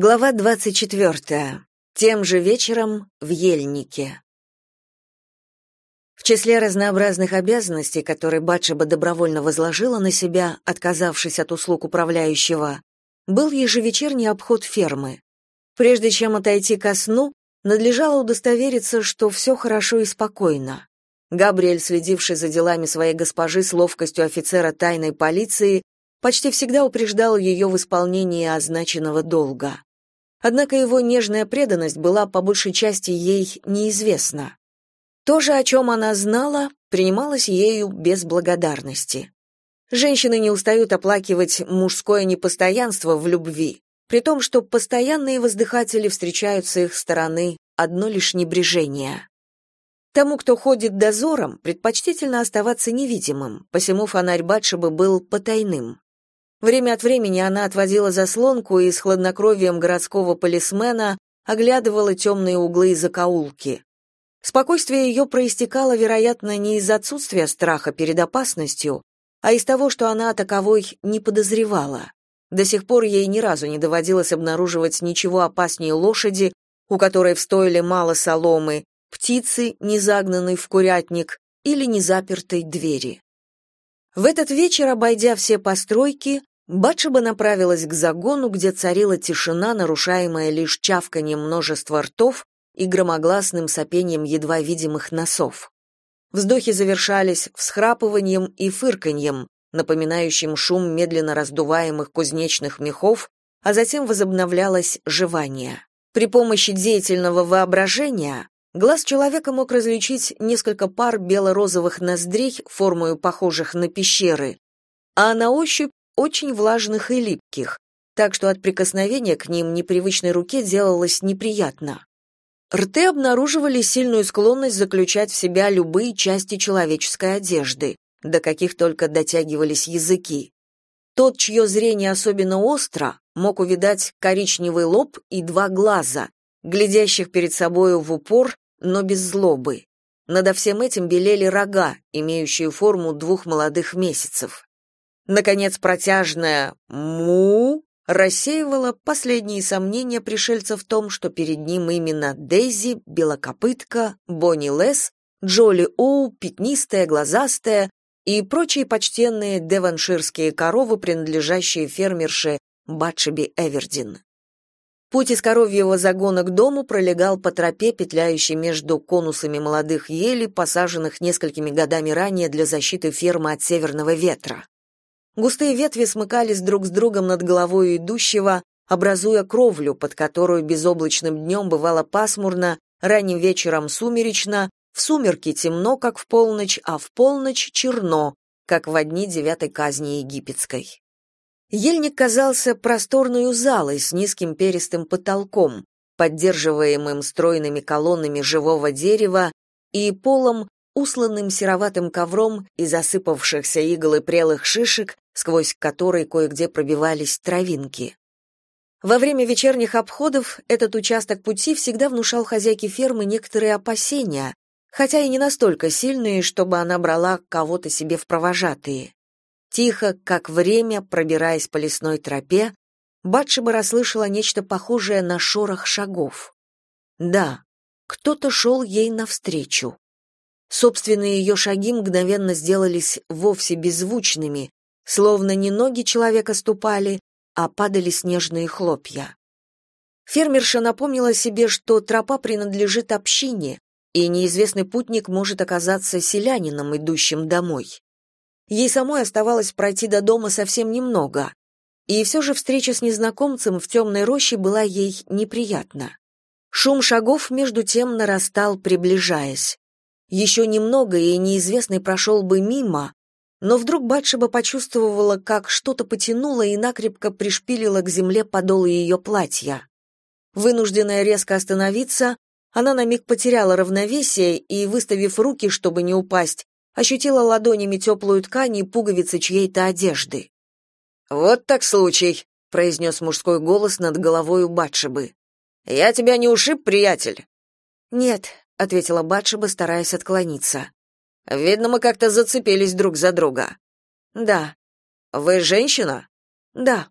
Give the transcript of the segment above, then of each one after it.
Глава 24. Тем же вечером в Ельнике. В числе разнообразных обязанностей, которые Батшеба добровольно возложила на себя, отказавшись от услуг управляющего, был ежевечерний обход фермы. Прежде чем отойти ко сну, надлежало удостовериться, что все хорошо и спокойно. Габриэль, следивший за делами своей госпожи с ловкостью офицера тайной полиции, почти всегда упреждал ее в исполнении означенного долга. Однако его нежная преданность была по большей части ей неизвестна. То же, о чем она знала, принималось ею без благодарности. Женщины не устают оплакивать мужское непостоянство в любви, при том, что постоянные воздыхатели встречают с их стороны одно лишь небрежение. Тому, кто ходит дозором, предпочтительно оставаться невидимым, посему фонарь Батшебы был потайным. Время от времени она отводила заслонку и с хладнокровием городского полисмена оглядывала темные углы и закоулки. Спокойствие ее проистекало, вероятно, не из отсутствия страха перед опасностью, а из того, что она таковой не подозревала. До сих пор ей ни разу не доводилось обнаруживать ничего опаснее лошади, у которой в стойле мало соломы, птицы, не загнанной в курятник, или незапертой двери. В этот вечер, обойдя все постройки, Батшеба направилась к загону, где царила тишина, нарушаемая лишь чавканием множества ртов и громогласным сопением едва видимых носов. Вздохи завершались всхрапыванием и фырканьем, напоминающим шум медленно раздуваемых кузнечных мехов, а затем возобновлялось жевание. При помощи деятельного воображения Глаз человека мог различить несколько пар бело-розовых ноздрей, формою похожих на пещеры, а на ощупь очень влажных и липких, так что от прикосновения к ним непривычной руке делалось неприятно. Рты обнаруживали сильную склонность заключать в себя любые части человеческой одежды, до каких только дотягивались языки. Тот, чье зрение особенно остро, мог увидать коричневый лоб и два глаза, глядящих перед собою в упор, но без злобы. Надо всем этим белели рога, имеющие форму двух молодых месяцев. Наконец, протяжное «му» рассеивало последние сомнения пришельца в том, что перед ним именно Дейзи, Белокопытка, Бонни Лес, Джоли Оу, Пятнистая, Глазастая и прочие почтенные деванширские коровы, принадлежащие фермерше Батшеби Эвердин. Путь из коровьего загона к дому пролегал по тропе, петляющей между конусами молодых елей, посаженных несколькими годами ранее для защиты фермы от северного ветра. Густые ветви смыкались друг с другом над головой идущего, образуя кровлю, под которую безоблачным днем бывало пасмурно, ранним вечером сумеречно, в сумерки темно, как в полночь, а в полночь черно, как в дни девятой казни египетской. Ельник казался просторной залой с низким перистым потолком, поддерживаемым стройными колоннами живого дерева и полом, усланным сероватым ковром из осыпавшихся игл и прелых шишек, сквозь которые кое-где пробивались травинки. Во время вечерних обходов этот участок пути всегда внушал хозяйке фермы некоторые опасения, хотя и не настолько сильные, чтобы она брала кого-то себе в провожатые. Тихо, как время, пробираясь по лесной тропе, Батшеба расслышала нечто похожее на шорох шагов. Да, кто-то шел ей навстречу. Собственные ее шаги мгновенно сделались вовсе беззвучными, словно не ноги человека ступали, а падали снежные хлопья. Фермерша напомнила себе, что тропа принадлежит общине, и неизвестный путник может оказаться селянином, идущим домой. Ей самой оставалось пройти до дома совсем немного. И все же встреча с незнакомцем в темной роще была ей неприятна. Шум шагов между тем нарастал, приближаясь. Еще немного, и неизвестный прошел бы мимо, но вдруг Батшеба почувствовала, как что-то потянуло и накрепко пришпилило к земле подол ее платья. Вынужденная резко остановиться, она на миг потеряла равновесие и, выставив руки, чтобы не упасть, ощутила ладонями теплую ткань и пуговицы чьей-то одежды. «Вот так случай», — произнес мужской голос над головой у Батшебы. «Я тебя не ушиб, приятель?» «Нет», — ответила Батшеба, стараясь отклониться. «Видно, мы как-то зацепились друг за друга». «Да». «Вы женщина?» «Да».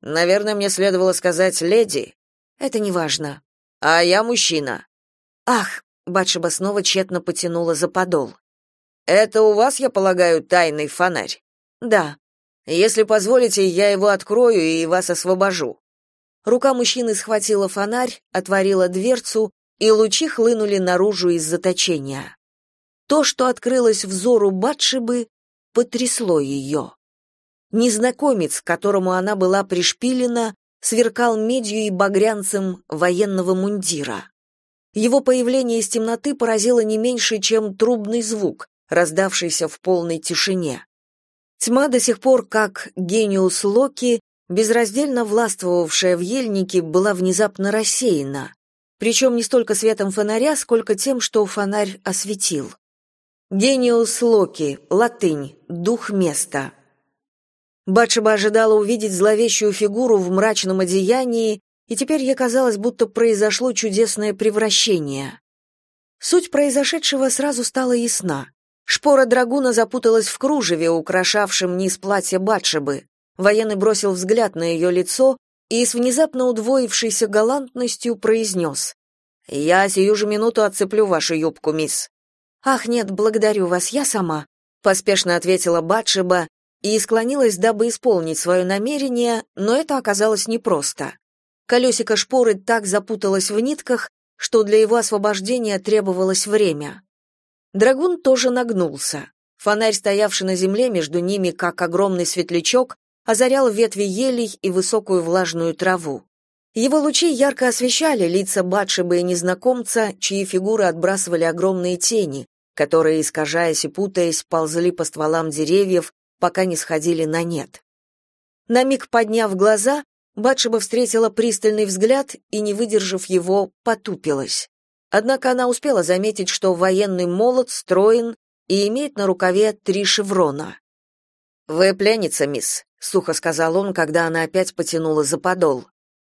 Наверное, мне следовало сказать леди. Это не важно. А я мужчина. Ах, Батшеба снова тщетно потянула за подол. Это у вас, я полагаю, тайный фонарь. Да. Если позволите, я его открою и вас освобожу. Рука мужчины схватила фонарь, отворила дверцу, и лучи хлынули наружу из заточения. То, что открылось взору Батшибы, потрясло ее. Незнакомец, к которому она была пришпилена, сверкал медью и багрянцем военного мундира. Его появление из темноты поразило не меньше, чем трубный звук, раздавшийся в полной тишине. Тьма до сих пор, как гениус Локи, безраздельно властвовавшая в ельнике, была внезапно рассеяна, причем не столько светом фонаря, сколько тем, что фонарь осветил. Гениус Локи, латынь, дух места. Батшеба ожидала увидеть зловещую фигуру в мрачном одеянии, и теперь ей казалось, будто произошло чудесное превращение. Суть произошедшего сразу стала ясна. Шпора драгуна запуталась в кружеве, украшавшем низ платья Батшебы. Военный бросил взгляд на ее лицо и с внезапно удвоившейся галантностью произнес. «Я сию же минуту отцеплю вашу юбку, мисс». «Ах, нет, благодарю вас, я сама», — поспешно ответила Батшеба и склонилась, дабы исполнить свое намерение, но это оказалось непросто. Колесико шпоры так запуталось в нитках, что для его освобождения требовалось время. Драгун тоже нагнулся. Фонарь, стоявший на земле между ними, как огромный светлячок, озарял ветви елей и высокую влажную траву. Его лучи ярко освещали лица Батшеба и незнакомца, чьи фигуры отбрасывали огромные тени, которые, искажаясь и путаясь, ползли по стволам деревьев, пока не сходили на нет. На миг подняв глаза, Батшеба встретила пристальный взгляд и, не выдержав его, потупилась. Однако она успела заметить, что военный молот строен и имеет на рукаве три шеврона. «Вы пленница, мисс», — сухо сказал он, когда она опять потянула за подол.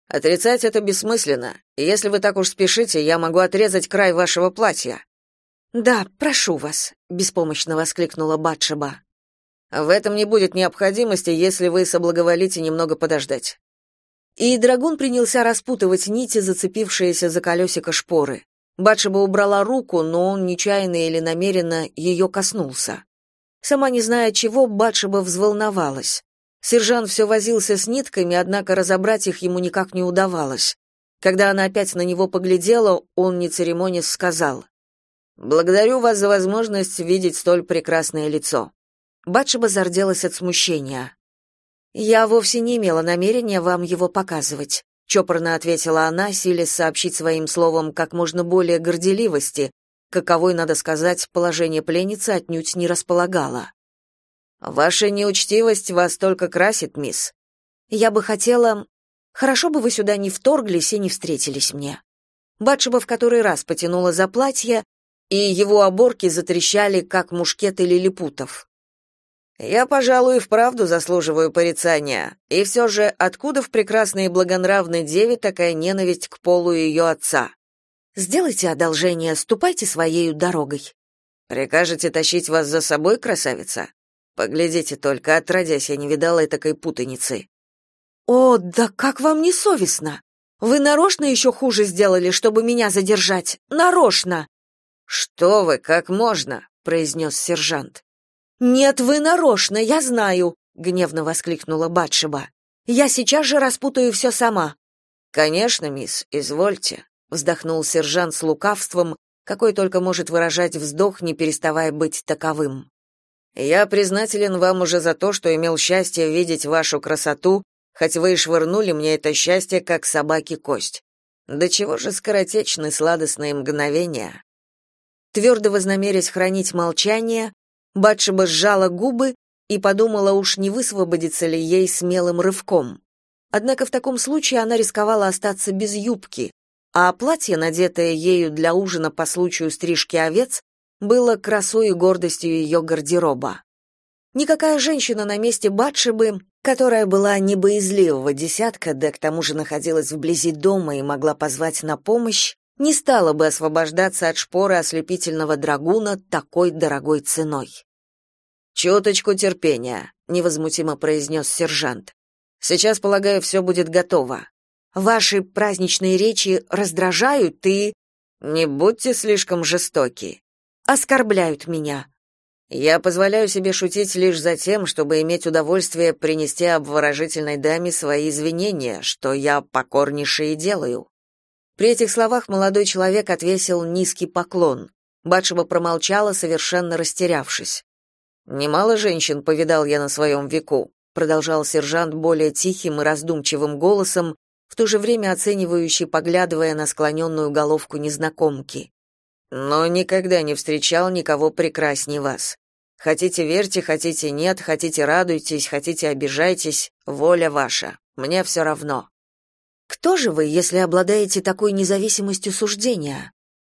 «Отрицать это бессмысленно. Если вы так уж спешите, я могу отрезать край вашего платья». «Да, прошу вас», — беспомощно воскликнула Батшеба. «В этом не будет необходимости, если вы соблаговолите немного подождать». И драгун принялся распутывать нити, зацепившиеся за колесико шпоры. Батшеба убрала руку, но он нечаянно или намеренно ее коснулся. Сама не зная чего, Батшеба взволновалась. Сержант все возился с нитками, однако разобрать их ему никак не удавалось. Когда она опять на него поглядела, он, не церемонясь, сказал, «Благодарю вас за возможность видеть столь прекрасное лицо». Батшеба зарделась от смущения. «Я вовсе не имела намерения вам его показывать чопорно ответила она, силясь сообщить своим словом как можно более горделивости, каковой, надо сказать, положение пленницы отнюдь не располагало. Ваша неучтивость вас только красит, мисс. Я бы хотела, хорошо бы вы сюда не вторглись и не встретились мне. Батшеба в который раз потянула за платье, и его оборки затрещали, как мушкеты лилипутов. Я, пожалуй, вправду заслуживаю порицания. И все же, откуда в прекрасной и благонравной деве такая ненависть к полу ее отца? Сделайте одолжение, ступайте своей дорогой. Прикажете тащить вас за собой, красавица? Поглядите только, отродясь, я не видала такой путаницы. О, да как вам не совестно? Вы нарочно еще хуже сделали, чтобы меня задержать. Нарочно. Что вы, как можно, произнес сержант. «Нет, вы нарочно, я знаю!» — гневно воскликнула Батшеба. «Я сейчас же распутаю все сама». «Конечно, мисс, извольте», — вздохнул сержант с лукавством, какой только может выражать вздох, не переставая быть таковым. «Я признателен вам уже за то, что имел счастье видеть вашу красоту, хоть вы и швырнули мне это счастье, как собаке кость. До чего же скоротечны сладостные мгновения?» Твердо вознамерясь хранить молчание, Батшеба сжала губы и подумала, уж не высвободится ли ей смелым рывком. Однако в таком случае она рисковала остаться без юбки, а платье, надетое ею для ужина по случаю стрижки овец, было красой и гордостью ее гардероба. Никакая женщина на месте Батшебы, которая была не боязливого десятка, да к тому же находилась вблизи дома и могла позвать на помощь, не стала бы освобождаться от шпоры ослепительного драгуна такой дорогой ценой. «Чуточку терпения», — невозмутимо произнес сержант. Сейчас, полагаю, все будет готово. Ваши праздничные речи раздражают и... Не будьте слишком жестоки. Оскорбляют меня. Я позволяю себе шутить лишь за тем, чтобы иметь удовольствие принести обворожительной даме свои извинения, что я покорнейше и делаю. При этих словах молодой человек отвесил низкий поклон. Батшева промолчала, совершенно растерявшись. Немало женщин повидал я на своем веку, продолжал сержант более тихим и раздумчивым голосом, в то же время оценивающий, поглядывая на склоненную головку незнакомки. Но никогда не встречал никого прекрасней вас. Хотите верьте, хотите нет, хотите радуйтесь, хотите обижайтесь, воля ваша. Мне все равно. Кто же вы, если обладаете такой независимостью суждения?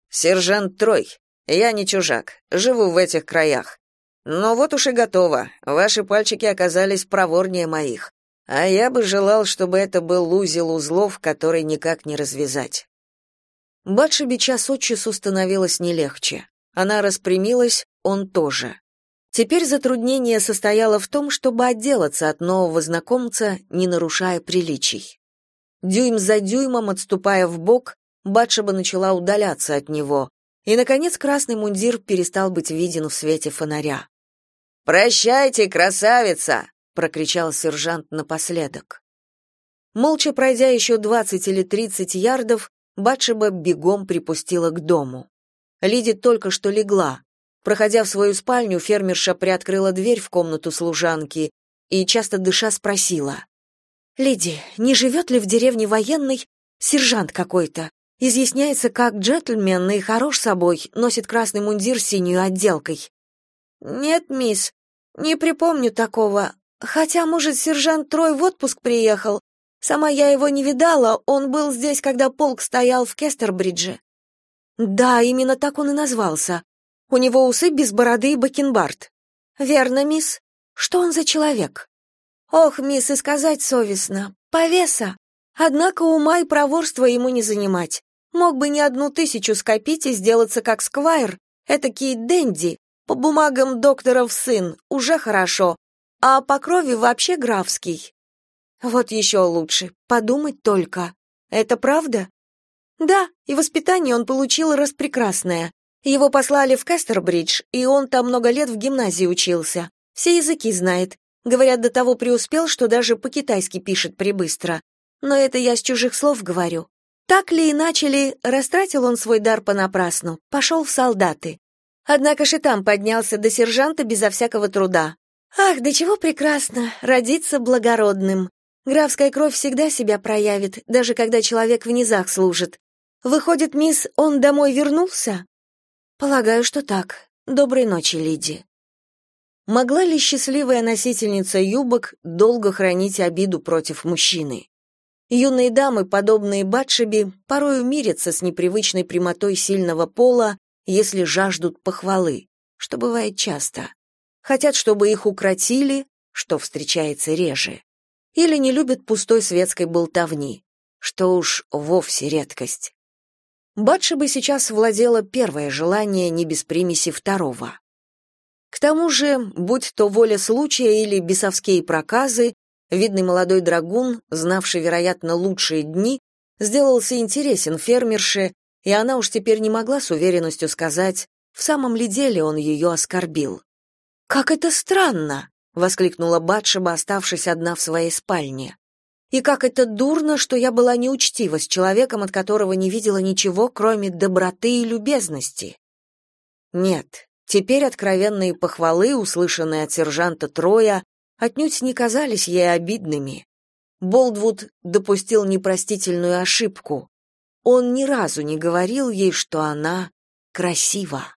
Сержант Трой. Я не чужак, живу в этих краях. Но вот уж и готово. Ваши пальчики оказались проворнее моих. А я бы желал, чтобы это был узел узлов, который никак не развязать. Батшеби час от часу становилось не легче. Она распрямилась, он тоже. Теперь затруднение состояло в том, чтобы отделаться от нового знакомца, не нарушая приличий. Дюйм за дюймом, отступая в бок, Батшеба начала удаляться от него, и, наконец, красный мундир перестал быть виден в свете фонаря. «Прощайте, красавица!» — прокричал сержант напоследок. Молча пройдя еще двадцать или тридцать ярдов, Батшеба бегом припустила к дому. Лиди только что легла. Проходя в свою спальню, фермерша приоткрыла дверь в комнату служанки и, часто дыша, спросила. «Лиди, не живет ли в деревне военный сержант какой-то? Изъясняется как джентльмен и хорош собой, носит красный мундир с синей отделкой». «Нет, мисс, не припомню такого. Хотя, может, сержант Трой в отпуск приехал. Сама я его не видала, он был здесь, когда полк стоял в Кестербридже». «Да, именно так он и назвался. У него усы без бороды и бакенбард». «Верно, мисс. Что он за человек?» «Ох, мисс, и сказать совестно. Повеса. Однако ума и проворства ему не занимать. Мог бы не одну тысячу скопить и сделаться как сквайр, этакий денди, по бумагам докторов сын, уже хорошо, а по крови вообще графский. Вот еще лучше, подумать только. Это правда? Да, и воспитание он получил распрекрасное. Его послали в Кестербридж, и он там много лет в гимназии учился. Все языки знает. Говорят, до того преуспел, что даже по-китайски пишет прибыстро. Но это я с чужих слов говорю. Так ли иначе ли, растратил он свой дар понапрасну, пошел в солдаты. Однако же там поднялся до сержанта безо всякого труда. Ах, да чего прекрасно, родиться благородным. Графская кровь всегда себя проявит, даже когда человек в низах служит. Выходит, мисс, он домой вернулся? Полагаю, что так. Доброй ночи, Лиди. Могла ли счастливая носительница юбок долго хранить обиду против мужчины? Юные дамы, подобные Батшеби, порою мирятся с непривычной прямотой сильного пола, если жаждут похвалы, что бывает часто. Хотят, чтобы их укротили, что встречается реже. Или не любят пустой светской болтовни, что уж вовсе редкость. Батшеба сейчас владела первое желание не без примеси второго. К тому же, будь то воля случая или бесовские проказы, видный молодой драгун, знавший, вероятно, лучшие дни, сделался интересен фермерше, и она уж теперь не могла с уверенностью сказать, в самом ли деле он ее оскорбил. «Как это странно!» — воскликнула Батшеба, оставшись одна в своей спальне. «И как это дурно, что я была неучтива с человеком, от которого не видела ничего, кроме доброты и любезности!» Нет, теперь откровенные похвалы, услышанные от сержанта Троя, отнюдь не казались ей обидными. Болдвуд допустил непростительную ошибку. Он ни разу не говорил ей, что она красива.